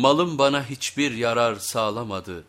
malım bana hiçbir yarar sağlamadı.